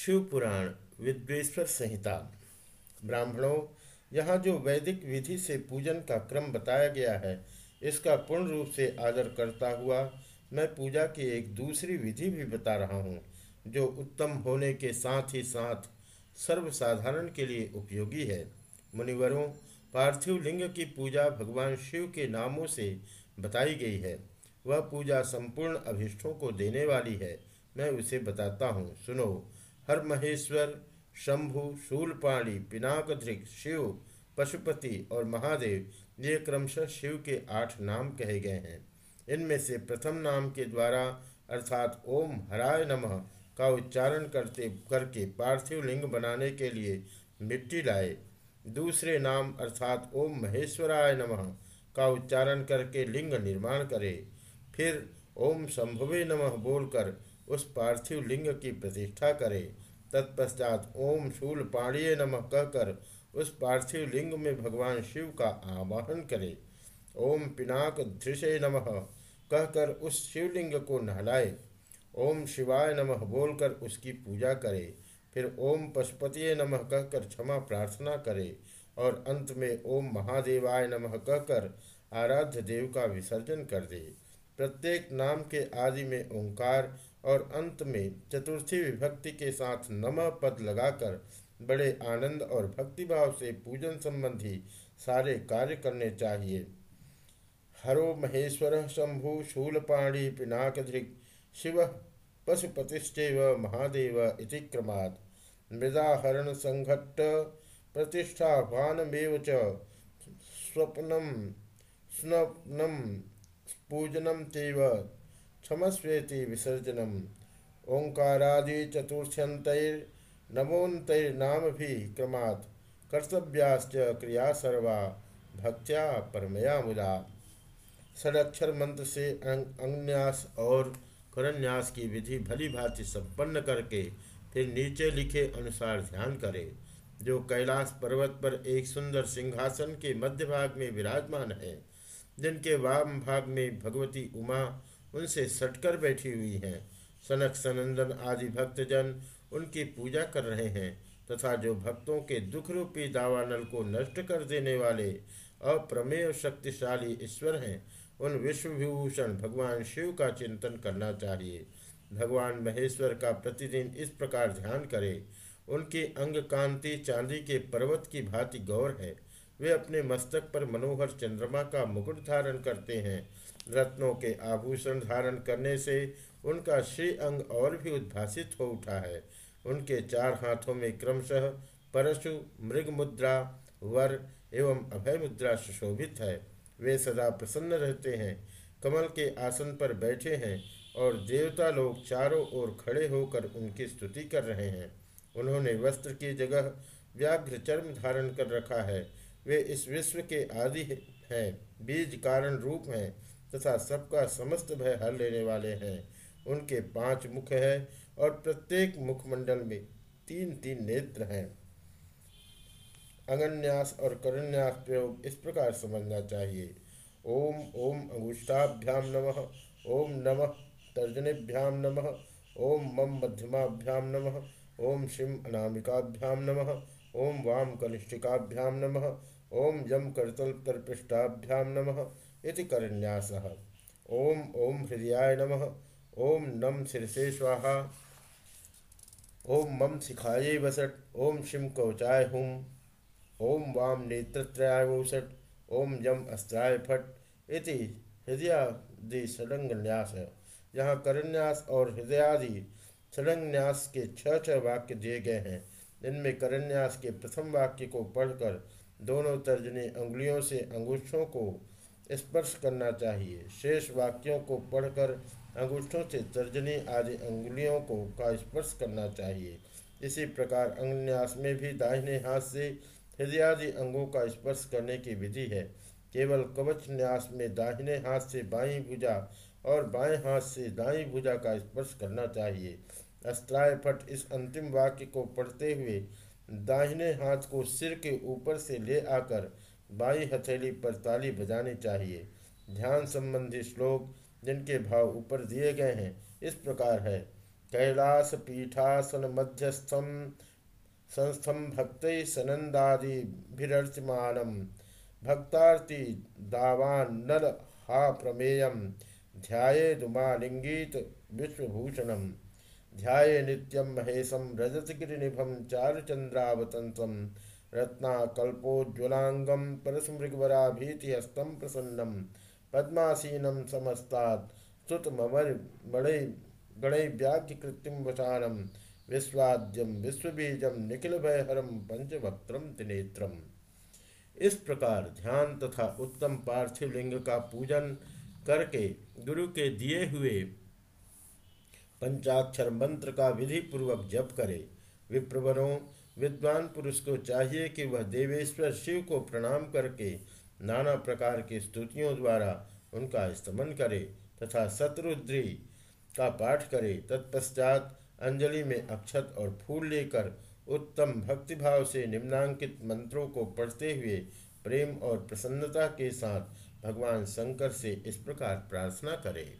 शिवपुराण, विद्वेश्वर संहिता। ब्राह्मणों, यहाँ जो वैदिक विधि से पूजन का क्रम बताया गया है, इसका पूर्ण रूप से आदर करता हुआ मैं पूजा की एक दूसरी विधि भी बता रहा हूँ, जो उत्तम होने के साथ ही साथ सर्वसाधारण के लिए उपयोगी है। मुनिवरों, पार्थिव लिंग की पूजा भगवान शिव के नामों से बताई गई है। वह पूजा संपूर्ण अभिष्टों को देने वाली है, मैं उसे बताता हूँ। सुनो हर महेश्वर शंभु, शूलपाणी पिनाकधृक शिव, पशुपति और महादेव ये क्रमशः शिव के आठ नाम कहे गए हैं। इनमें से प्रथम नाम के द्वारा अर्थात ओम हराय नमः का उच्चारण करते, करके पार्थिव लिंग बनाने के लिए मिट्टी लाए। दूसरे नाम अर्थात ओम महेश्वराय नमः का उच्चारण करके लिंग निर्माण करे। फिर ओम शंभुवे नमः बोलकर उस पार्थिव लिंग की प्रतिष्ठा करे। तत्पश्चात ओम शूल पाणीय नमः कहकर उस पार्थिव लिंग में भगवान शिव का आवाहन करे। ओम पिनाक धृषय नमः कहकर उस शिवलिंग को नहलाए। ओम शिवाय नमः बोलकर उसकी पूजा करे। फिर ओम पशुपति नमः कहकर क्षमा प्रार्थना करे और अंत में ओम महादेवाय नमः कहकर आराध्य देव का विसर्जन कर दे। प्रत्येक नाम के आदि में ओंकार और अंत में चतुर्थी विभक्ति के साथ नमः पद लगाकर बड़े आनंद और भक्तिभाव से पूजन संबंधी सारे कार्य करने चाहिए। हरो महेश्वर शंभु शूलपाणी पिनाकधृक् शिव पशुपतिश्चैव महादेव इति क्रमात्। मृदाहरण संघट्ट प्रतिष्ठावानमेव च स्वप्नम स्नपनम पूजनम तेव क्षमस्वेति विसर्जनम। ओंकारादि चतुर्थ्यंतैर्नमोन्तैर्नाम भी क्रमात् कर्तव्याश्च क्रिया सर्वा भक्त्या परमया मुदा। षडक्षर मंत्र से अंगन्यास और करन्यास की विधि भली भांति संपन्न करके फिर नीचे लिखे अनुसार ध्यान करे, जो कैलाश पर्वत पर एक सुंदर सिंहासन के मध्य भाग में विराजमान है, जिनके वाम भाग में भगवती उमा उनसे सटकर बैठी हुई हैं। सनक, सनंदन आदि भक्तजन उनकी पूजा कर रहे हैं तथा जो भक्तों के दुख रूपी दावानल को नष्ट कर देने वाले अप्रमेय शक्तिशाली ईश्वर हैं, उन विश्वविभूषण भगवान शिव का चिंतन करना चाहिए। भगवान महेश्वर का प्रतिदिन इस प्रकार ध्यान करें। उनकी अंग कांति चांदी के पर्वत की भांति गौर है। वे अपने मस्तक पर मनोहर चंद्रमा का मुकुट धारण करते हैं। रत्नों के आभूषण धारण करने से उनका श्री अंग और भी उद्भासित हो उठा है। उनके चार हाथों में क्रमशः परशु मृग मुद्रा वर एवं अभय मुद्रा सुशोभित है। वे सदा प्रसन्न रहते हैं। कमल के आसन पर बैठे हैं और देवता लोग चारों ओर खड़े होकर उनकी स्तुति कर रहे हैं। उन्होंने वस्त्र की जगह व्याघ्र चर्म धारण कर रखा है। वे इस विश्व के आदि हैं, बीज कारण रूप हैं तथा सबका समस्त भय हर लेने वाले हैं। उनके पाँच मुख है और प्रत्येक मुखमंडल में तीन तीन नेत्र हैं। अंगन्यास और करन्यास प्रयोग इस प्रकार समझना चाहिए। ओम ओम अंगुष्ठाभ्याम नमः, ओम नमः तर्जनेभ्याम नमः, ओम मम मध्यमाभ्याम नमः, ओम शिम अनामिकाभ्याम नमः ओम वाम कनिष्ठिकाभ्याम नम। ओम यम करतलतरपृष्ठाभ्याम नमः। इति करन्यासः ओम ओम हृदयाय नम। ओम नम शीर्षे स्वाहा। ओम मम शिखाये वसट ओम शिम कौचाय हुम ओम वाम नेत्रत्रयाय वसट ओम यम अस्त्राय फट। इति हृदयादि षडंगन्यास यहाँ करन्यास और हृदयादि षडन्यास के छह छह वाक्य दिए गए हैं। इनमें करन्यास के प्रथम वाक्य को पढ़कर दोनों तर्जनी अंगुलियों से अंगूठों को स्पर्श करना चाहिए। शेष वाक्यों को पढ़कर अंगूठों से तर्जनी आदि अंगुलियों को का स्पर्श करना चाहिए। इसी प्रकार अंगन्यास में भी दाहिने हाथ से हृदयादि अंगों का स्पर्श करने की विधि है। केवल कवच न्यास में दाहिने हाथ से बाई भुजा और बाएँ हाथ से दाई भुजा का स्पर्श करना चाहिए। अस्त्राय पट इस अंतिम वाक्य को पढ़ते हुए दाहिने हाथ को सिर के ऊपर से ले आकर बाई हथेली पर ताली बजानी चाहिए। ध्यान संबंधी श्लोक जिनके भाव ऊपर दिए गए हैं, इस प्रकार है। कैलास पीठासन मध्यस्थम, संस्थम भक्त सनंदादिभिर्चमान भक्तार्ति दावान नर हा प्रमेय ध्याेदुमालिंगीत विश्वभूषणम। ध्याये नित्यम महेशम रजतगिरिनिभम चारुचंद्रावतंसम रत्नाकल्पोज्ज्वलांगम परस्मृगवराभीतिहस्तं प्रसन्नं पद्मासीनं समस्तात् स्तुतममर मणि गणैव्याख्यकृत्तिं वसानं विश्वाद्यम विश्वबीजम निखिल भयहरम पंचभक्त्रम त्रिनेत्रम। इस प्रकार ध्यान तथा उत्तम पार्थिव लिंग का पूजन करके गुरु के दिए हुए पंचाक्षर मंत्र का विधि पूर्वक जप करे। विप्रवरों विद्वान पुरुष को चाहिए कि वह देवेश्वर शिव को प्रणाम करके नाना प्रकार की स्तुतियों द्वारा उनका स्तमन करे तथा शत्रुद्री का पाठ करे। तत्पश्चात अंजलि में अक्षत और फूल लेकर उत्तम भक्तिभाव से निम्नांकित मंत्रों को पढ़ते हुए प्रेम और प्रसन्नता के साथ भगवान शंकर से इस प्रकार प्रार्थना करें।